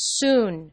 soon.